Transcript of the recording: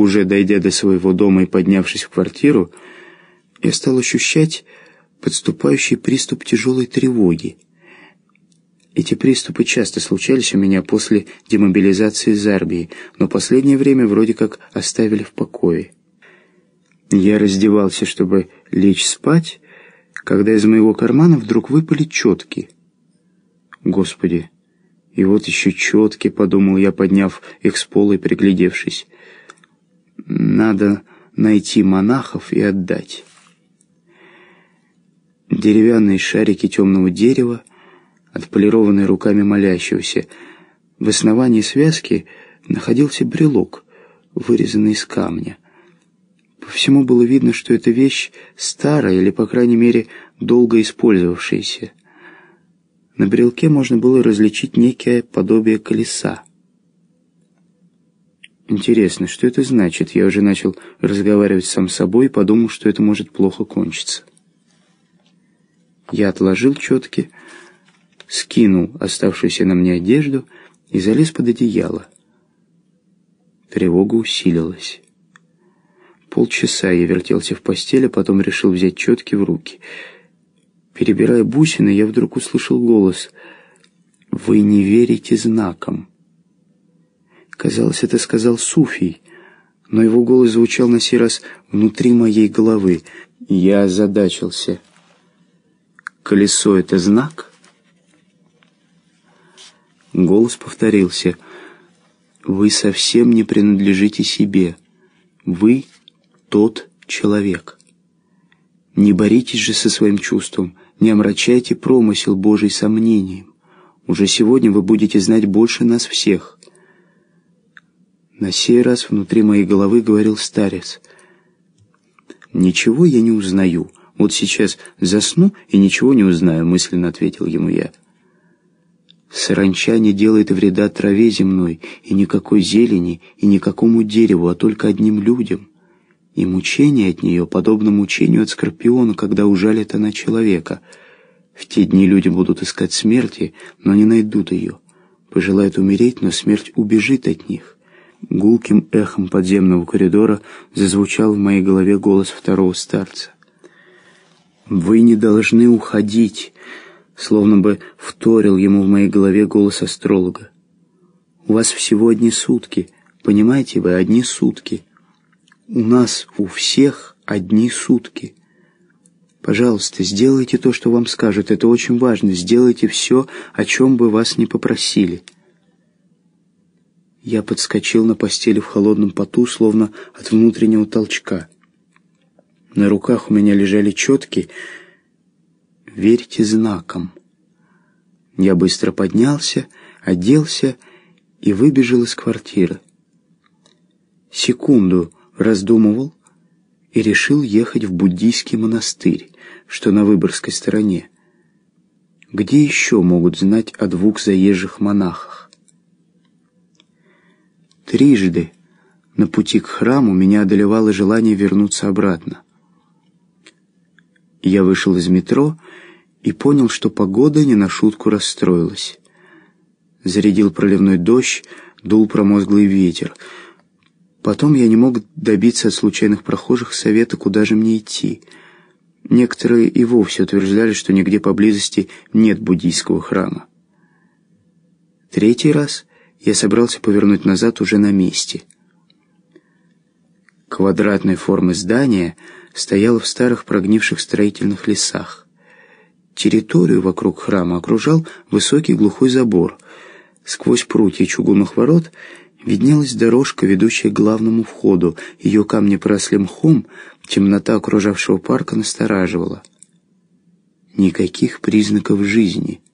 уже дойдя до своего дома и поднявшись в квартиру, я стал ощущать подступающий приступ тяжелой тревоги. Эти приступы часто случались у меня после демобилизации из армии, но последнее время вроде как оставили в покое. Я раздевался, чтобы лечь спать, когда из моего кармана вдруг выпали четки. Господи, и вот еще четки, подумал я, подняв их с пола и приглядевшись. Надо найти монахов и отдать. Деревянные шарики темного дерева, отполированные руками молящегося. В основании связки находился брелок, вырезанный из камня. По всему было видно, что эта вещь старая или, по крайней мере, долго использовавшаяся. На брелке можно было различить некое подобие колеса. Интересно, что это значит? Я уже начал разговаривать сам с собой и подумал, что это может плохо кончиться. Я отложил четки, скинул оставшуюся на мне одежду и залез под одеяло. Тревога усилилась. Полчаса я вертелся в постели, потом решил взять четки в руки. Перебирая бусины, я вдруг услышал голос «Вы не верите знакам». Казалось, это сказал Суфий, но его голос звучал на сей раз внутри моей головы. Я озадачился. «Колесо — это знак?» Голос повторился. «Вы совсем не принадлежите себе. Вы тот человек. Не боритесь же со своим чувством, не омрачайте промысел Божий сомнением. Уже сегодня вы будете знать больше нас всех». На сей раз внутри моей головы говорил старец. «Ничего я не узнаю. Вот сейчас засну и ничего не узнаю», — мысленно ответил ему я. «Саранча не делает вреда траве земной, и никакой зелени, и никакому дереву, а только одним людям. И мучение от нее подобно мучению от скорпиона, когда ужалит она человека. В те дни люди будут искать смерти, но не найдут ее. Пожелают умереть, но смерть убежит от них». Гулким эхом подземного коридора зазвучал в моей голове голос второго старца. «Вы не должны уходить», словно бы вторил ему в моей голове голос астролога. «У вас всего одни сутки, понимаете вы, одни сутки. У нас, у всех одни сутки. Пожалуйста, сделайте то, что вам скажут, это очень важно, сделайте все, о чем бы вас ни попросили». Я подскочил на постели в холодном поту, словно от внутреннего толчка. На руках у меня лежали четки «Верьте знакам». Я быстро поднялся, оделся и выбежал из квартиры. Секунду раздумывал и решил ехать в буддийский монастырь, что на Выборгской стороне. Где еще могут знать о двух заезжих монахах? Трижды на пути к храму меня одолевало желание вернуться обратно. Я вышел из метро и понял, что погода не на шутку расстроилась. Зарядил проливной дождь, дул промозглый ветер. Потом я не мог добиться от случайных прохожих совета, куда же мне идти. Некоторые и вовсе утверждали, что нигде поблизости нет буддийского храма. Третий раз я собрался повернуть назад уже на месте. Квадратной формы здание стояло в старых прогнивших строительных лесах. Территорию вокруг храма окружал высокий глухой забор. Сквозь прутья чугунных ворот виднелась дорожка, ведущая к главному входу. Ее камни поросли мхом, темнота окружавшего парка настораживала. Никаких признаков жизни —